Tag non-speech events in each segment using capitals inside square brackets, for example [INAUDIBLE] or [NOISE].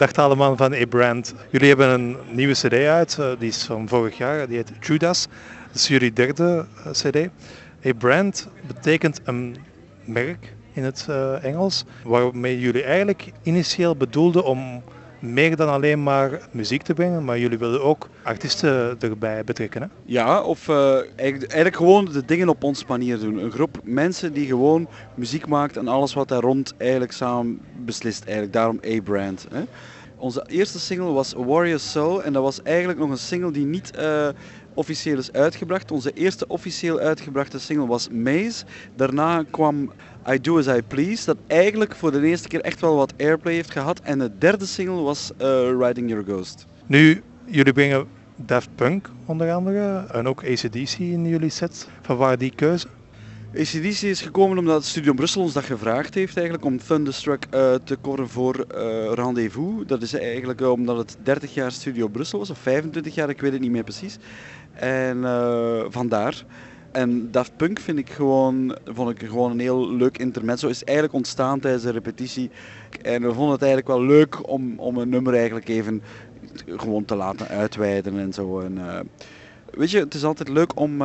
Dag allemaal van A-Brand. Jullie hebben een nieuwe cd uit, uh, die is van vorig jaar, die heet Judas. Dat is jullie derde uh, cd. A-Brand betekent een merk in het uh, Engels, waarmee jullie eigenlijk initieel bedoelden om meer dan alleen maar muziek te brengen, maar jullie willen ook artiesten erbij betrekken. Hè? Ja, of uh, eigenlijk, gewoon de dingen op onze manier doen. Een groep mensen die gewoon muziek maakt en alles wat daar rond eigenlijk samen beslist. Eigenlijk. Daarom A-Brand. Onze eerste single was Warrior Soul en dat was eigenlijk nog een single die niet uh, officieel is uitgebracht. Onze eerste officieel uitgebrachte single was Maze. Daarna kwam I Do As I Please, dat eigenlijk voor de eerste keer echt wel wat airplay heeft gehad. En de derde single was uh, Riding Your Ghost. Nu, jullie brengen Daft Punk onder andere en ook ACDC in jullie set. Van waar die keuze? ACDC is gekomen omdat Studio Brussel ons dat gevraagd heeft eigenlijk om Thunderstruck uh, te coveren voor uh, Rendezvous. Dat is eigenlijk omdat het 30 jaar Studio Brussel was, of 25 jaar, ik weet het niet meer precies. En vandaar. En Daft Punk vind ik gewoon, vond ik gewoon een heel leuk intermezzo. Is eigenlijk ontstaan tijdens de repetitie. En we vonden het eigenlijk wel leuk om, om een nummer eigenlijk even gewoon te laten uitweiden en zo. En, weet je, het is altijd leuk om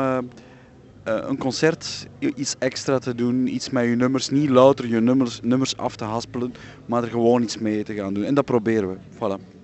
een concert iets extra te doen, iets met je nummers, niet louter je nummers, nummers af te haspelen, maar er gewoon iets mee te gaan doen. En dat proberen we. Voilà.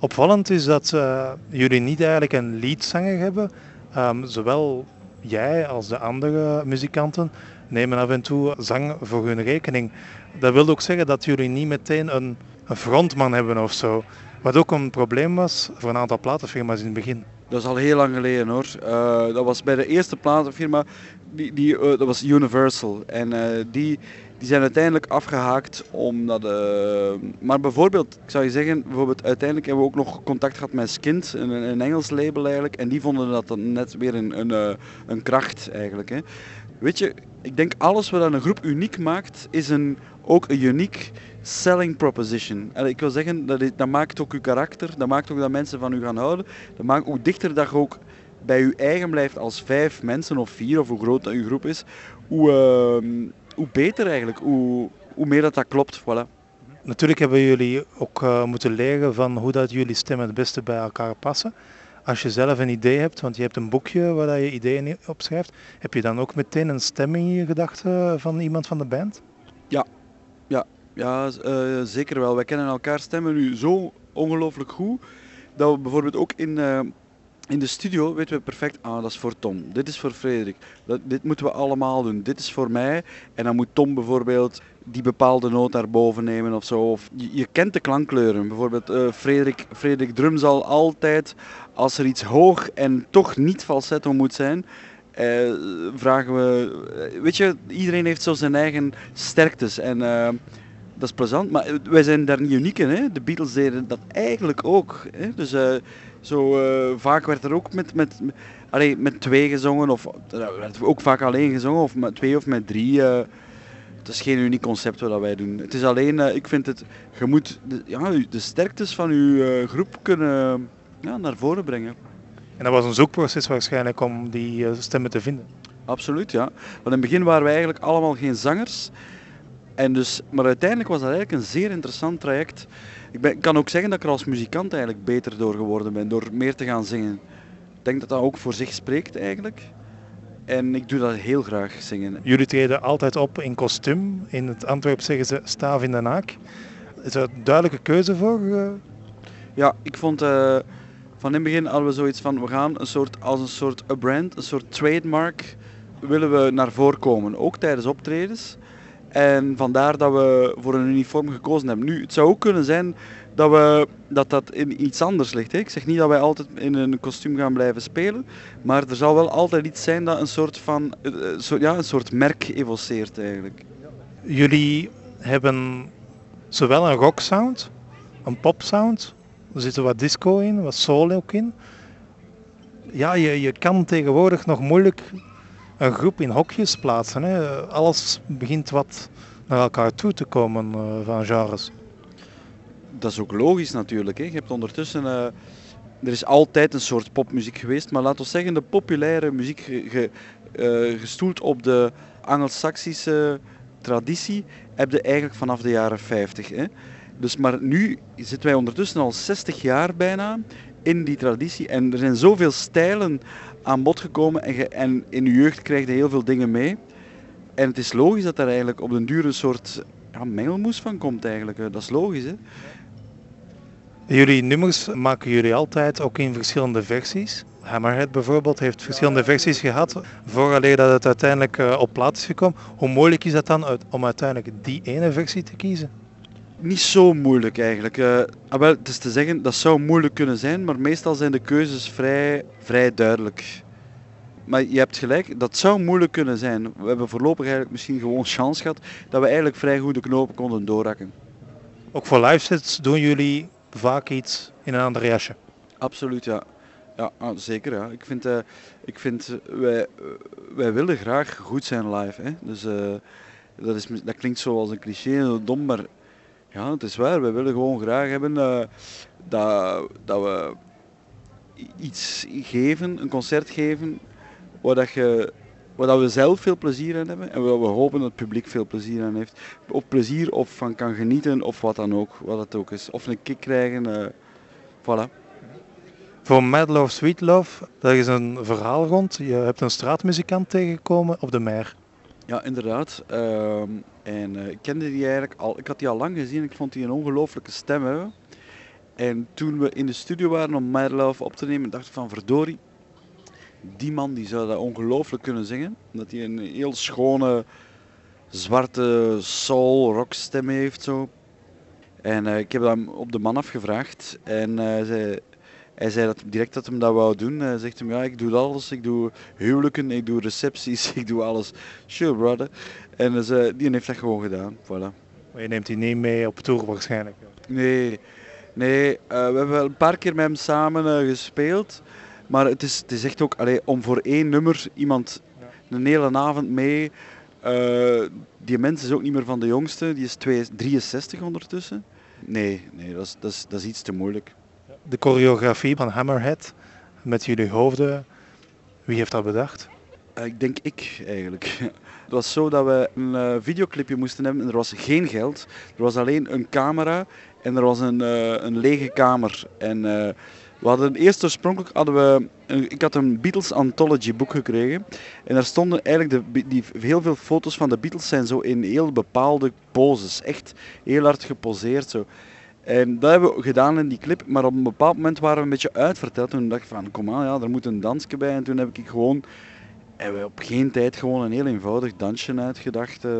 Opvallend is dat uh, jullie niet eigenlijk een leadzanger hebben. Um, zowel jij als de andere muzikanten nemen af en toe zang voor hun rekening. Dat wil ook zeggen dat jullie niet meteen een, een frontman hebben of zo. Wat ook een probleem was voor een aantal platenfirma's in het begin. Dat is al heel lang geleden hoor. Uh, dat was bij de eerste platenfirma, die, die, uh, dat was Universal. En uh, die, die zijn uiteindelijk afgehaakt omdat... maar bijvoorbeeld, ik zou je zeggen, bijvoorbeeld uiteindelijk hebben we ook nog contact gehad met Skint, een, een Engels label eigenlijk. En die vonden dat dan net weer een, een, een kracht eigenlijk. Hè. Weet je, ik denk alles wat een groep uniek maakt, is een, ook een uniek selling proposition. En ik wil zeggen, dat, dat maakt ook uw karakter, dat maakt ook dat mensen van u gaan houden. Dat maakt hoe dichter dat je ook bij uw eigen blijft als vijf mensen of vier, of hoe groot dat uw groep is, hoe, uh, hoe beter eigenlijk, hoe, hoe meer dat dat klopt. Voilà. Natuurlijk hebben jullie ook uh, moeten leren van hoe dat jullie stemmen het beste bij elkaar passen. Als je zelf een idee hebt, want je hebt een boekje waar je ideeën op schrijft, heb je dan ook meteen een stem in je gedachten van iemand van de band? Ja, ja, ja uh, zeker wel. Wij kennen elkaar stemmen nu zo ongelooflijk goed dat we bijvoorbeeld ook in, uh, in de studio weten we perfect, ah dat is voor Tom, dit is voor Frederik, dat, dit moeten we allemaal doen, dit is voor mij. En dan moet Tom bijvoorbeeld die bepaalde noot daarboven nemen of zo. Of je, kent de klankkleuren. Bijvoorbeeld uh, Frederik, Frederik Drum zal altijd, als er iets hoog en toch niet falsetto moet zijn, uh, vragen we... Weet je, iedereen heeft zo zijn eigen sterktes en... dat is plezant, maar wij zijn daar niet uniek in. Hè? De Beatles deden dat eigenlijk ook. Hè? Dus uh, zo, vaak werd er ook met, met, met, allee, met twee gezongen, of werd ook vaak alleen gezongen, of met twee of met drie het is geen uniek concept wat wij doen. Het is alleen, ik vind het, je moet de, ja, de sterktes van je groep kunnen ja, naar voren brengen. En dat was een zoekproces waarschijnlijk om die stemmen te vinden? Absoluut, ja. Want in het begin waren wij eigenlijk allemaal geen zangers. En dus, maar uiteindelijk was dat eigenlijk een zeer interessant traject. Ik, ben, ik kan ook zeggen dat ik er als muzikant eigenlijk beter door geworden ben, door meer te gaan zingen. Ik denk dat dat ook voor zich spreekt eigenlijk. En ik doe dat heel graag zingen. Jullie treden altijd op in kostuum. In het Antwerp zeggen ze staaf in de naak. Is er een duidelijke keuze voor? Uh... Ja, ik vond uh, van in het begin hadden we zoiets van we gaan een soort, als een soort brand, een soort trademark willen we naar voren komen. Ook tijdens optredens. En vandaar dat we voor een uniform gekozen hebben. Nu, het zou ook kunnen zijn dat we, dat, dat in iets anders ligt. Hè. Ik zeg niet dat wij altijd in een kostuum gaan blijven spelen, maar er zal wel altijd iets zijn dat een soort van uh, ja, een soort merk evoceert eigenlijk. Jullie hebben zowel een rock sound, een pop sound, er zit wat disco in, wat soul ook in. Ja, je, je kan tegenwoordig nog moeilijk een groep in hokjes plaatsen. Hè. Alles begint wat naar elkaar toe te komen uh, van genres dat is ook logisch natuurlijk. Hè. Je hebt ondertussen, uh, er is altijd een soort popmuziek geweest, maar laten we zeggen de populaire muziek ge, uh, gestoeld op de Angelsaksische traditie heb je eigenlijk vanaf de jaren 50. Hè. Dus, maar nu zitten wij ondertussen al 60 jaar bijna in die traditie. En er zijn zoveel stijlen aan bod gekomen en, ge, en in je jeugd krijg je heel veel dingen mee. En het is logisch dat daar eigenlijk op den duur een soort ja, mengelmoes van komt eigenlijk. Dat is logisch hè. Jullie nummers maken jullie altijd ook in verschillende versies. Hammerhead bijvoorbeeld heeft verschillende versies gehad vooraleer dat het uiteindelijk uh, op plaat is gekomen. Hoe moeilijk is dat dan om uiteindelijk die ene versie te kiezen? Niet zo moeilijk eigenlijk. Uh, wel, het is te zeggen, dat zou moeilijk kunnen zijn, maar meestal zijn de keuzes vrij, vrij duidelijk. Maar je hebt gelijk, dat zou moeilijk kunnen zijn. We hebben voorlopig eigenlijk misschien gewoon chance gehad dat we eigenlijk vrij goed de knopen konden doorrakken. Ook voor live sets doen jullie vaak iets in een ander jasje? Absoluut, ja. Ja, ah, zeker. Ja. Ik vind, uh, ik vind wij, wij willen graag goed zijn live. Hè. Dus uh, dat, is, dat klinkt zo als een cliché, dom, maar ja, het is waar. Wij willen gewoon graag hebben uh, dat, dat we iets geven, een concert geven, waar, dat je, waar dat we zelf veel plezier aan hebben en waar we hopen dat het publiek veel plezier aan heeft. Of plezier of van kan genieten of wat dan ook, wat het ook is. Of een kick krijgen, voilà. Voor Mad Love, Sweet Love, daar is een verhaal rond. Je hebt een straatmuzikant tegengekomen op de Meer. Ja, inderdaad. Uh, en uh, ik kende die eigenlijk al. Ik had die al lang gezien. Ik vond die een ongelooflijke stem hebben. En toen we in de studio waren om Mad Love op te nemen, dacht ik van verdorie. Die man die zou dat ongelooflijk kunnen zingen. Omdat hij een heel schone, zwarte soul rock stem heeft. Zo. En uh, ik heb hem op de man afgevraagd. En hij zei, hij zei dat direct dat hem dat wou doen. Hij zegt hem, ja, ik doe alles. Ik doe huwelijken, ik doe recepties, [LAUGHS] ik doe alles. Sure, brother. En dus, uh, die heeft dat gewoon gedaan. Voilà. Maar je neemt die niet mee op tour waarschijnlijk? Nee, nee uh, we hebben wel een paar keer met hem samen uh, gespeeld. Maar het is, het is echt ook, allee, om voor één nummer iemand ja. een hele avond mee... die mens is ook niet meer van de jongste, die is 63 ondertussen. Nee, nee dat, is, dat, is, dat is iets te moeilijk de choreografie van Hammerhead met jullie hoofden. Wie heeft dat bedacht? Uh, ik denk ik eigenlijk. [LAUGHS] Het was zo dat we een uh, videoclipje moesten hebben en er was geen geld. Er was alleen een camera en er was een, uh, een lege kamer. En we hadden eerst oorspronkelijk hadden we, een, ik had een Beatles Anthology boek gekregen. En daar stonden eigenlijk de, die, heel veel foto's van de Beatles zijn zo in heel bepaalde poses. Echt heel hard geposeerd zo. En dat hebben we gedaan in die clip, maar op een bepaald moment waren we een beetje uitverteld. Toen dacht ik van, kom aan, ja, er moet een dansje bij. En toen heb ik gewoon, hebben we op geen tijd gewoon een heel eenvoudig dansje uitgedacht. Uh,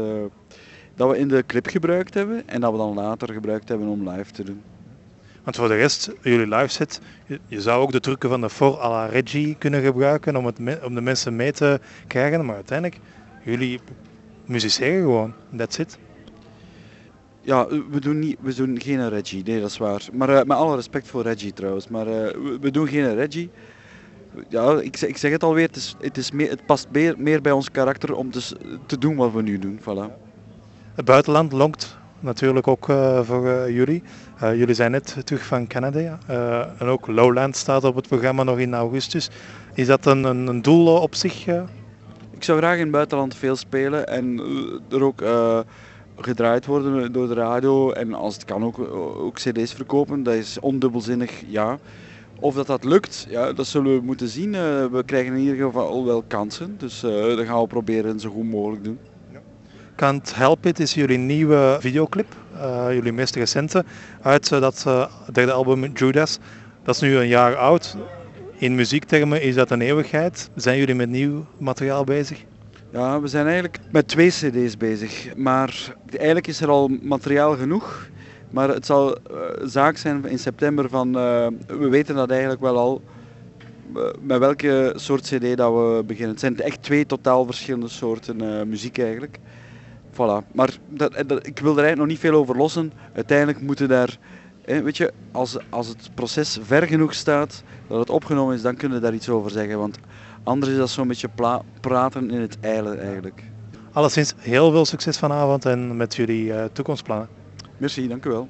dat we in de clip gebruikt hebben en dat we dan later gebruikt hebben om live te doen. Want voor de rest, jullie live set, je, je zou ook de trucken van de For à la Reggie kunnen gebruiken om, het, om de mensen mee te krijgen. Maar uiteindelijk, jullie musiceren gewoon, that's it. Ja, we doen, niet, we doen geen Reggie, nee dat is waar. Maar uh, met alle respect voor Reggie trouwens, maar uh, we, we, doen geen Reggie. Ja, ik, ik zeg het alweer, het, is, het, is meer, het past meer, meer bij ons karakter om dus te doen wat we nu doen. Voilà. Het buitenland lonkt natuurlijk ook uh, voor jullie. jullie zijn net terug van Canada en ook Lowland staat op het programma nog in augustus. Is dat een, een, een doel op zich? Ik zou graag in het buitenland veel spelen en er ook gedraaid worden door de radio en als het kan ook, ook cd's verkopen. Dat is ondubbelzinnig ja. Of dat dat lukt, ja, dat zullen we moeten zien. Uh, we krijgen in ieder geval al wel kansen, dus uh, dat gaan we proberen zo goed mogelijk doen. Can't Help It is jullie nieuwe videoclip, uh, jullie meest recente, uit dat derde album Judas. Dat is nu een jaar oud. In muziektermen is dat een eeuwigheid. Zijn jullie met nieuw materiaal bezig? Ja, we zijn eigenlijk met twee cd's bezig. Maar eigenlijk is er al materiaal genoeg. Maar het zal uh, zaak zijn in september van... Uh, we weten dat eigenlijk wel al uh, met welke soort cd dat we beginnen. Het zijn echt twee totaal verschillende soorten muziek eigenlijk. Voilà. Maar dat, ik wil er eigenlijk nog niet veel over lossen. Uiteindelijk moeten daar... weet je, als, als het proces ver genoeg staat, dat het opgenomen is, dan kunnen we daar iets over zeggen. Want Anders is dat zo'n beetje praten in het eilen eigenlijk. Alleszins heel veel succes vanavond en met jullie uh, toekomstplannen. Merci, dank u wel.